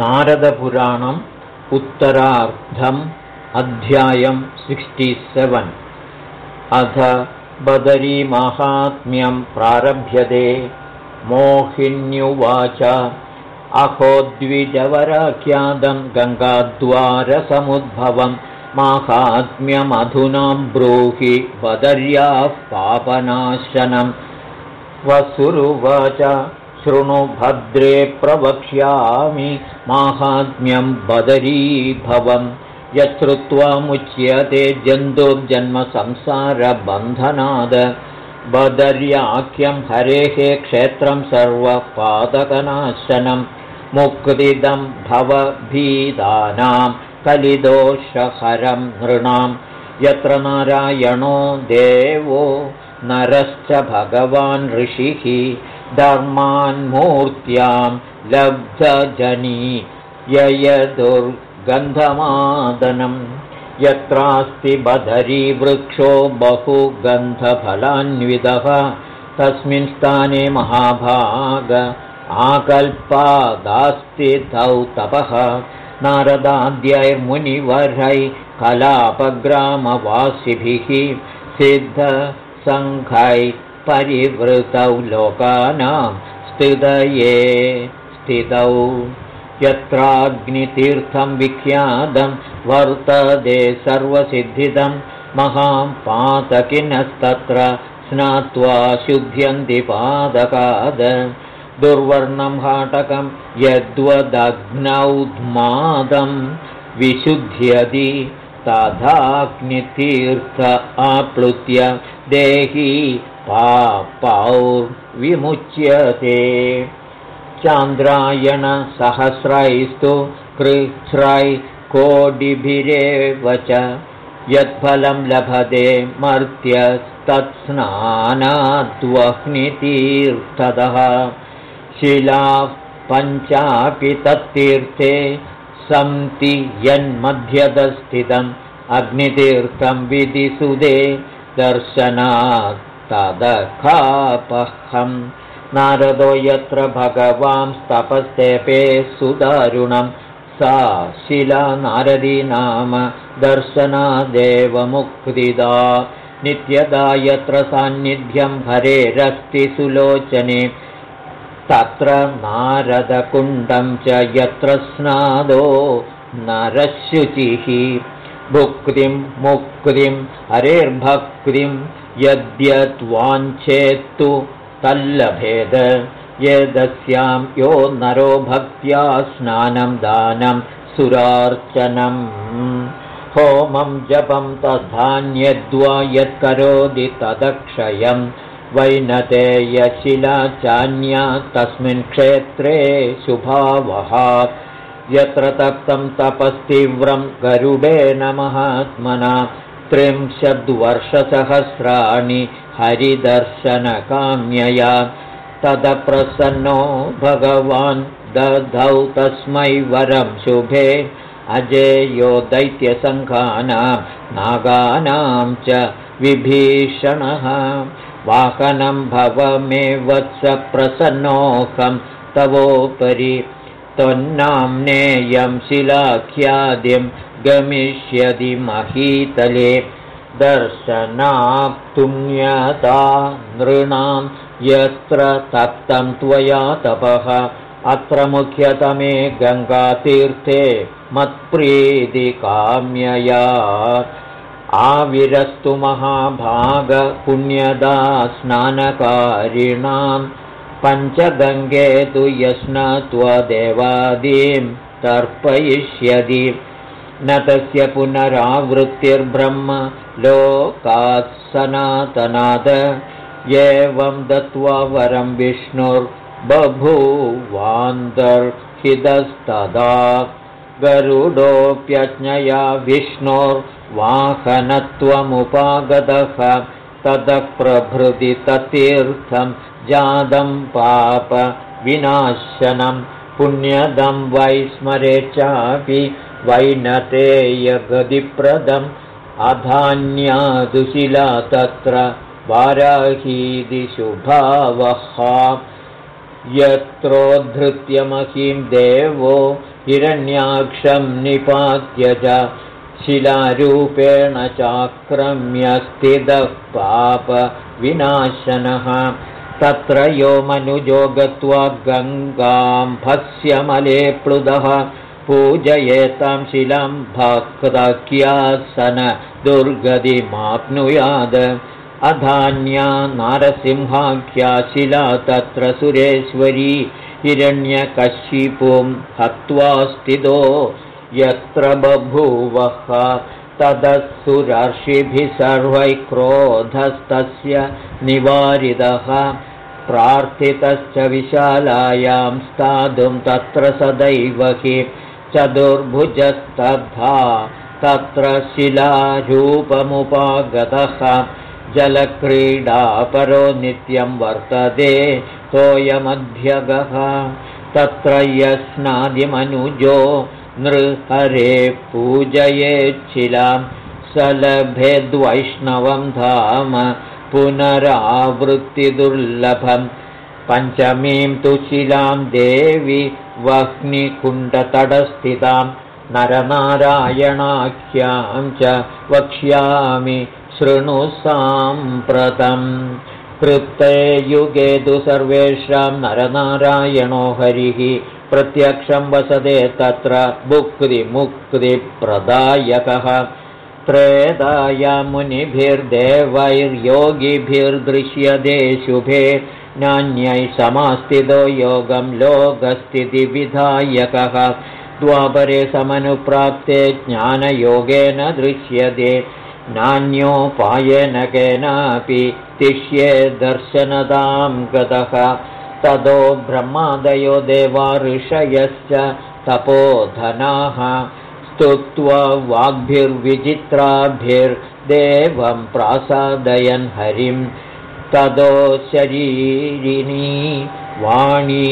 नारदपुराणम् उत्तरार्धम् अध्यायम् सिक्स्टिसेवेन् अथ बदरीमाहात्म्यं प्रारभ्यते। मोहिन्युवाच। अहोद्विजवराख्यातं गङ्गाद्वारसमुद्भवं माहात्म्यमधुनां ब्रूहि बदर्याः पापनाशनं वसुरुवाच शृणु भद्रे प्रवक्ष्यामि माहात्म्यं बदरीभवम् यच्छ्रुत्वामुच्यते जन्तुर्जन्मसंसारबन्धनाद। बदर्याख्यं हरेः क्षेत्रं सर्वपादकनाशनं। मुक्तिदं भवभीदानां कलिदोषहरं नृणां। यत्र नारायणो देवो नरश्च भगवान् ऋषिः धर्मान्मूर्त्यां लब्धजनी ययदुर्गन्धमादनं। यत्रास्ति बदरीवृक्षो बहुगन्धफलान्विदः तस्मिन् स्थाने महाभाग आकल्पादास्ति तौ तपः। नारदाद्यैर्मुनिवरैः कलापग्रामवासिभिः सिद्धसङ्घै परिवृतौ लोकानां स्थितये स्थितौ। यत्राग्नितीर्थं विख्यातं वर्तते सर्वसिद्धिदं महां पातकिनस्तत्र स्नात्वा शुद्ध्यन्ति पादकाद। दुर्वर्णं हाटकं यद्वदग्नौद्मादं विशुध्यति तथाग्नितीर्थ आप्लुत्य देही पापौर्विमुच्यते। चान्द्रायणसहस्रैस्तु कृच्छ्रै कोडिभिरेव च यत्फलं लभते मर्त्यस्तत्स्नानाद्वह्नितीर्थतः। शिलाः पञ्चापि तत्तीर्थे सन्ति यन्मध्यदस्थितम् अग्नितीर्थं विधिसुदे दर्शनात् तदखापहम् नारदो यत्र भगवांस्तपस्तेपे सुदारुणं। सा शिला नारदी नाम दर्शनादेवमुक्तिदा। नित्यदा यत्र सान्निध्यं हरेरस्ति सुलोचने। तत्र नारदकुण्डं च यत्र स्नादो नरशुचिः। भुक्तिं मुक्तिं हरेर्भक्तिं यद्यद्वाञ्छेत्तु तल्लभेद। यदस्यां यो नरो भक्त्या स्नानं दानं सुरार्चनम्। होमं जपं तद्धान्यद्वा यत्करोति तदक्षयं वैनते यशिला चान्या तस्मिन् क्षेत्रे शुभावहा यत्र तप्तं तपस्तीव्रं गरुडेन महात्मना त्रिंशद्वर्षसहस्राणि हरिदर्शनकाम्यया तदप्रसन्नो भगवान् दधौ तस्मै वरं शुभे अजेयो दैत्यसङ्घानां नागानां च विभीषणः। वाहनं भव मे वत्स प्रसन्नोऽहं तवोपरि त्वन्नाम्नेयं शिलाख्यादिं गमिष्यति महीतले। दर्शनाप्तुण्यता नृणां यत्र तप्तं त्वया तपः। अत्र मुख्यतमे गङ्गातीर्थे मत्प्रीतिकाम्यया आविरस्तु महाभागपुण्यदा स्नानकारिणां पञ्चगङ्गे तु यस्नत्वदेवादीं तर्पयिष्यति। न तस्य पुनरावृत्तिर्ब्रह्म लोकात् सनातनाद एवं दत्त्वा वरं विष्णुर्बभूवान्तर्हितस्तदा। गरुडोऽप्यज्ञया विष्णोर्वाहनत्वमुपागतः ततः प्रभृति ततीर्थं जातं पापविनाशनं पुण्यदं वै स्मरे चापि वैनतेयगतिप्रदम् अधान्यादुशिला तत्र वाराहीदिशुभावः यत्रोद्धृत्यमहीं देवो हिरण्याक्षं निपात्य च शिलारूपेण चाक्रम्यस्थितः पापविनाशनः तत्र यो मनुजो गत्वा गङ्गां भस्यमले प्लुदः पूजयेतां शिलां भक्तक्यासन दुर्गतिमाप्नुयाद। अधान्या नारसिंहाख्या शिला तत्र सुरेश्वरी हिरण्यकशिपुं हत्वा स्थितो यत्र बभूवः तदसुरर्षिभिः सर्वैः क्रोधस्तस्य निवारितः। प्रार्थितश्च विशालायां स्थातुं तत्र सदैव हि चतुर्भुजस्तद्धा। तत्र शिलारूपमुपागतः। जलक्रीडापरो नित्यं वर्तते तोयमध्यगः। तत्र यस्नादिमनुजो नृहरे पूजयेच्छिलां सलभेद्वैष्णवं धाम पुनरावृत्तिदुर्लभं। पञ्चमीं तु शिलां देवि वह्निकुण्डतडस्थितां नरनारायणाख्यां च वक्ष्यामि शृणु साम्प्रतम् कृप्ते युगे तु सर्वेषां नरनारायणो हरिः प्रत्यक्षं वसते तत्र भुक्तिमुक्तिप्रदायकः त्रेदाय मुनिभिर्देवैर्योगिभिर्दृश्यते शुभे। नान्यै समास्थितो योगं लोकस्थितिविधायकः। द्वापरे समनुप्राप्ते ज्ञानयोगेन दृश्यते। नान्योपायेन केनापि तिष्ये दर्शनतां गतः ततो ब्रह्मादयो देवा ऋषयश्च तपोधनाः स्तुत्वा वाग्भिर्विचित्राभिर्देवं प्रासादयन् हरिं। ततो शरीरिणी वाणी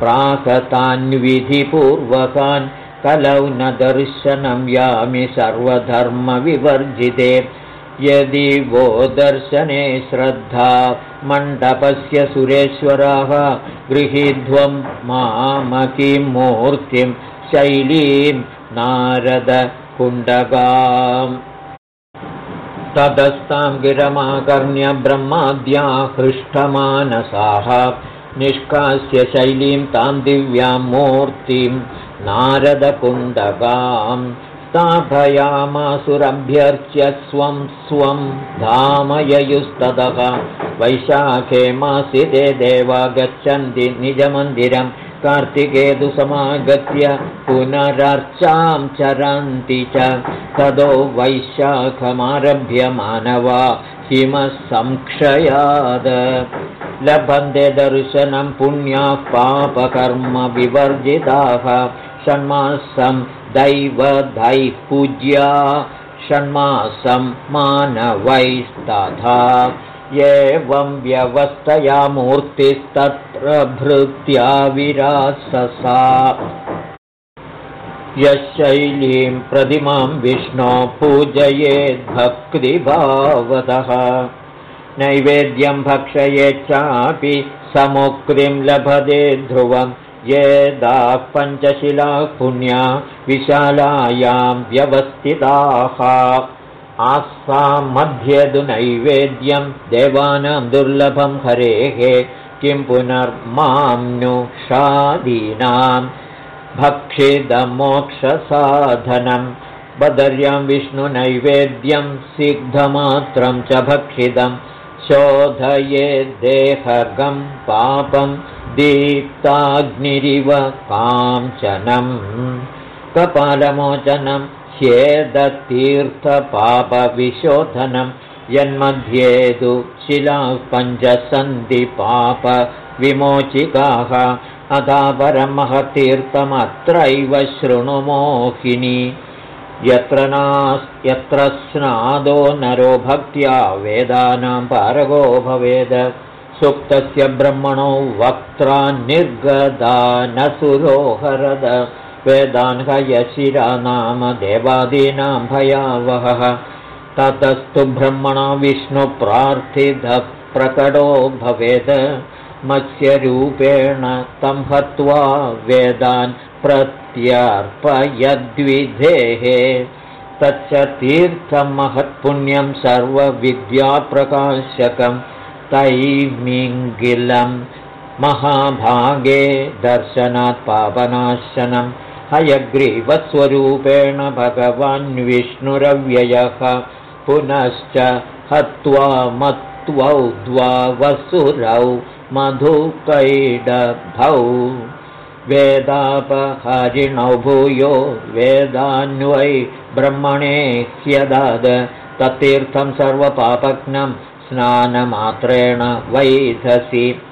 प्राकतान्विधिपूर्वकान् कलौ न दर्शनं यामि सर्वधर्मविवर्जिते यदि वो दर्शने श्रद्धा मण्डपस्य सुरेश्वराः गृहीध्वं मामकीं मूर्तिं शैलीं नारदकुण्डगाम् तदस्तां गिरमाकर्ण्य ब्रह्माद्या हृष्टमानसाः निष्कास्य शैलीं तां दिव्यां मूर्तिं नारदकुण्डगाम् स्थापयामासुरभ्यर्च्य स्वं स्वं धामययुस्ततः। वैशाखे मासिते देवा गच्छन्ति निजमन्दिरं। कार्तिकेतुसमागत्य पुनरर्चां चरन्ति च। ततो वैशाखमारभ्य मानवा हिमसंक्षयाद। लभन्ते दर्शनं पुण्याः पापकर्मविवर्जिताः षण्मासं दैवधैः पूज्या षण्मासं मानवैस्तथा। एवं व्यवस्थया मूर्तिस्तत्र भृत्या विराससा। यशैलीं प्रतिमां विष्णो पूजयेद्भक्तिभावतः नैवेद्यं भक्षयेच्चापि समुक्तिं लभते पञ्चशिलाः पुण्या विशालायां व्यवस्थिताः। आस्सां मध्ये तु नैवेद्यं देवानां दुर्लभं हरेः किं पुनर्मां नु शादीनां। भक्षिदमोक्षसाधनं बदर्यां विष्णुनैवेद्यं सिग्धमात्रं च भक्षितं। शोधयेद्देहगं पापं दीप्ताग्निरिव काञ्चनम् कपालमोचनं यन्मध्ये तु शिलाः पञ्चसन्ति पापविमोचिकाः अथा परमहतीर्थमत्रैव शृणुमोहिनी यत्र यत्र स्नादो नरो भक्त्या वेदानां पारगो भवेद सुप्तस्य ब्रह्मणो वक्त्रा निर्गदा न सुरोहरद वेदान् हयशिरा नाम देवादीनां भयावहः। ततस्तु ब्रह्मणा विष्णुप्रार्थितः प्रकटो भवेत् मत्स्यरूपेण तं हत्वा वेदान् प्रत्यर्पयद्विधेः। तच्च तीर्थं महत्पुण्यं सर्वविद्याप्रकाशकं तैमिङ्गिलं महाभागे दर्शनात् पापनाशनं। हयग्रीवस्वरूपेण भगवान् विष्णुरव्ययः पुनश्च हत्वा मत्वौ द्वावसुरौ मधुकैडभौ। वेदापहरिणौ भूयो वेदान्वै ब्रह्मणे ह्यदाद तत्तीर्थं सर्वपापघ्नं स्नानमात्रेण वैधसि।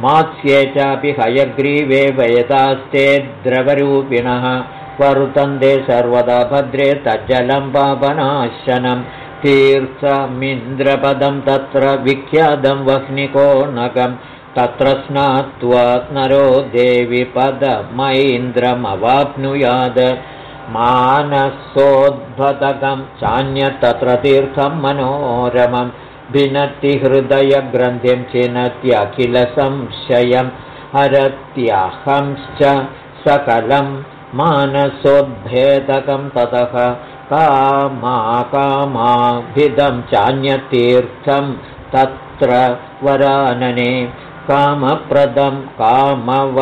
मात्स्ये चापि हयग्रीवे वेदास्ते द्रवरूपिणः। वर्तन्ते सर्वदा भद्रे तज्जलं पापनाशनं। तीर्थमिन्द्रपदं तत्र विख्यातं वह्निकोणकम् तत्र स्नात्वा नरो देवि पदमैन्द्रमवाप्नुयाद मानसोद्भतकं चान्यत्तत्र तीर्थं भिनतिहृदयग्रन्थिं चिनत्यखिलसंशयं हरत्यहंश्च सकलं मानसोद्भेदकं ततः कामाकामाभिदं चान्यतीर्थं तत्र वरानने कामप्रदं कामवदामकामानां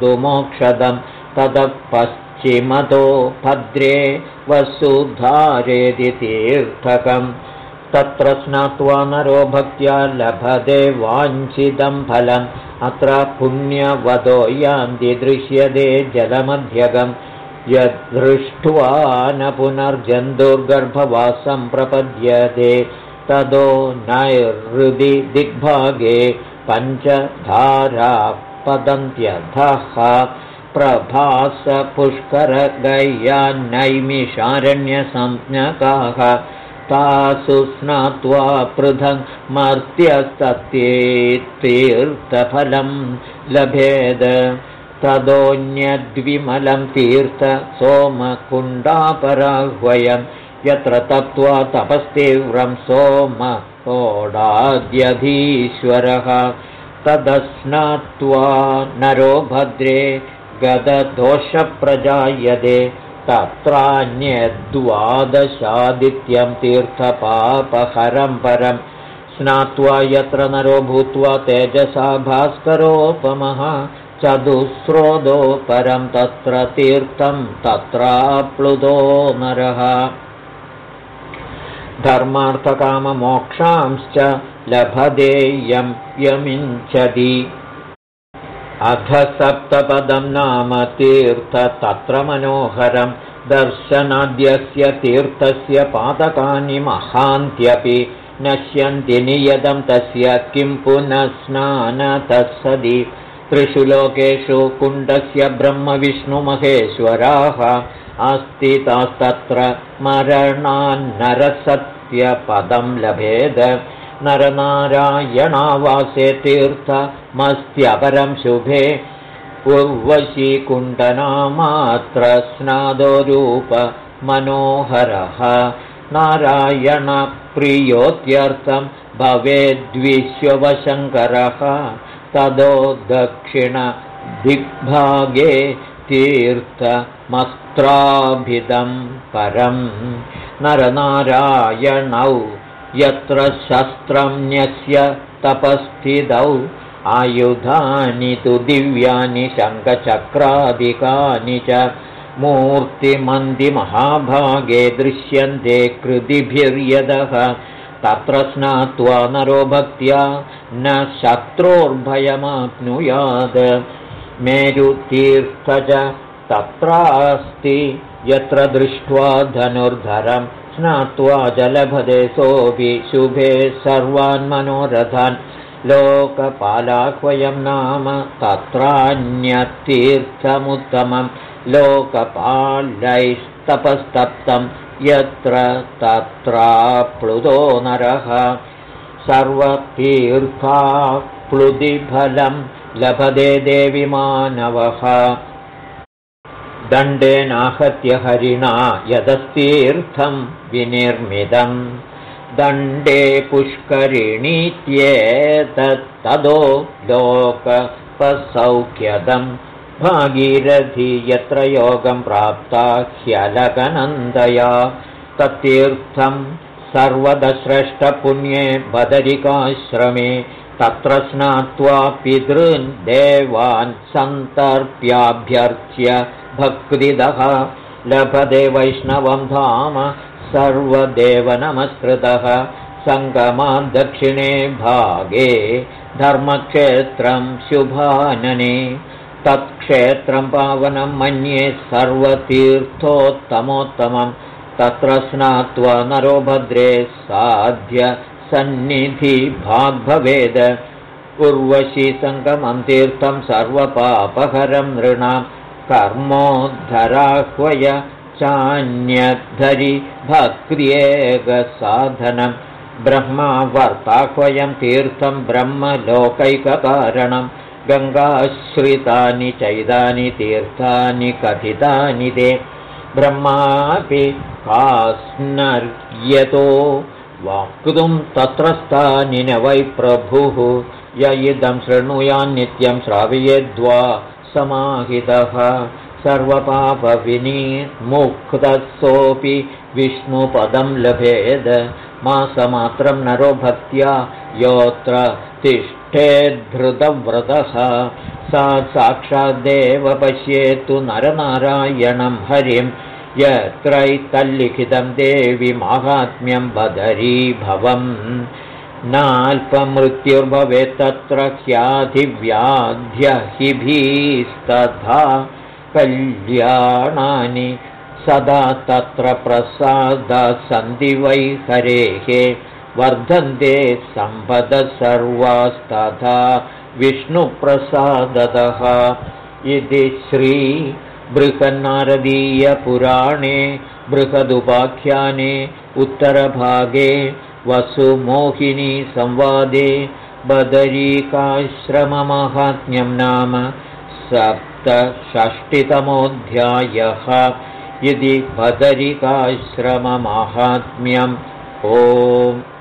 तु मोक्षदं ततः पश्चिमतो भद्रे वसुधारेदि तीर्थकम्। तत्र स्नात्वा नरो भक्त्या लभते वाञ्छितं फलम्। अत्र पुण्यवदो यान्ति दृश्यते जलमध्यगं यद्धृष्ट्वा न पुनर्जन्तुर्गर्भवासं प्रपद्यते। तदो नैहृदि दिग्भागे पञ्चधारा पतन्त्यधः प्रभासपुष्करगय्यान्नैमिषारण्यसंज्ञकाः तासु स्नात्वा पृथङ् मर्त्यस्तत्येत्तीर्थफलं लभेद। तदोऽन्यद्विमलं तीर्थ सोमकुण्डापराह्वयम् यत्र तप्त्वा तपस्तीव्रं सोम कोडाद्यधीश्वरः तदस्नात्वा नरो भद्रे गददोषप्रजायते तत्रान्यद्वादशादित्यं तीर्थपापहरं परं स्नात्वा यत्र नरो भूत्वा तेजसा भास्करोपमः चतुस्रोदो परं तत्र तीर्थं तत्राप्लुतो नरः। धर्मार्थकाममोक्षांश्च लभदेयं यमिञ्चति अथ सप्तपदं नाम तीर्थ तत्र मनोहरं। दर्शनाद्यस्य तीर्थस्य पादकानि महान्त्यपि। नश्यन्ति नियतं तस्य किं पुनः स्नानतत्सदि त्रिषु लोकेषु कुण्डस्य ब्रह्मविष्णुमहेश्वराः। अस्तितास्तत्र मरणान्नरसत्यपदं लभेद नरनारायणावासे तीर्थमस्त्यपरं शुभे उर्वशीकुण्डनामात्र स्नादोरूप मनोहरः नारायणप्रियोत्यर्थं भवेद्विश्वशङ्करः तदो दक्षिणदिग्भागे तीर्थमस्त्राभिदं परं नरनारायणौ यत्र शस्त्रं न्यस्य तपस्थितौ आयुधानि तु दिव्यानि शङ्खचक्रादिकानि च मूर्तिमन्दिमहाभागे दृश्यन्ते कृतिभिर्यदः। तत्र स्नात्वा नरो भक्त्या न शत्रोर्भयमाप्नुयात्। मेरुतीर्थ च तत्रास्ति। यत्र दृष्ट्वा धनुर्धरं स्नात्वा जलभदेशोऽपि शुभे सर्वान् मनोरथान्। लोकपालाह्वयं नाम तत्रान्यतीर्थमुत्तमं लोकपालैस्तपस्तप्तं यत्र तत्राप्लुतो नरः। सर्वतीर्थाप्लुतिफलं लभते देवि मानवः दण्डेनाहत्य हरिणा यदस्तीर्थं विनिर्मितं। दण्डे पुष्करिणीत्येतत्तदो लोकपसौख्यदम् भागीरथी यत्र योगं प्राप्ता ह्यलकनन्दया तत्तीर्थं सर्वदश्रेष्ठपुण्ये बदरिकाश्रमे तत्र स्नात्वा पितॄन् देवान् सन्तर्प्याभ्यर्च्य भक्तिदः। लभते वैष्णवं धाम सर्वदेवनमस्कृतः। सङ्गमाद्दक्षिणे भागे धर्मक्षेत्रं शुभानने। तत्क्षेत्रं पावनं मन्ये सर्वतीर्थोत्तमोत्तमं। तत्र स्नात्वा नरो भद्रे साध्य सन्निधिभाग्भवेद। उर्वशी सङ्गमं तीर्थं सर्वपापहरं नृणां। कर्मोद्धराह्वय चान्यद्धरि भक्त्येकसाधनं ब्रह्मावर्ताह्वयं तीर्थं ब्रह्मलोकैककारणं। गङ्गाश्रितानि चैदानि तीर्थानि कथितानि ते। ब्रह्मापि कास्नर्यतो वाक्तुं तत्रस्थानि न वै प्रभुः। य इदं शृणुयान्नित्यं श्रावयेद्वा समाहितः। सर्वपापविनीमुक्तसोऽपि विष्णुपदं लभेद। मासमात्रं नरो भक्त्या योऽत्र तिष्ठेद्धृतव्रतः। सा साक्षाद्देव पश्येत्तु नरनारायणं हरिं यत्रैतल्लिखितं देवि माहात्म्यं बदरीभवम् नाल्पमृत्युर्भवेत्तत्र ह्याधिव्याध्यहिभिस्तथा कल्याणानि सदा तत्र प्रसादा वै हरेः वर्धन्ते सम्पदः सर्वास्तथा विष्णुप्रसादतः इति श्रीबृहन्नारदीयपुराणे बृहदुपाख्याने उत्तरभागे वसुमोहिनी संवादे बदरीकाश्रममाहात्म्यं नाम सप्तषष्टितमोऽध्यायः। यदि बदरिकाश्रममाहात्म्यम्। ओम्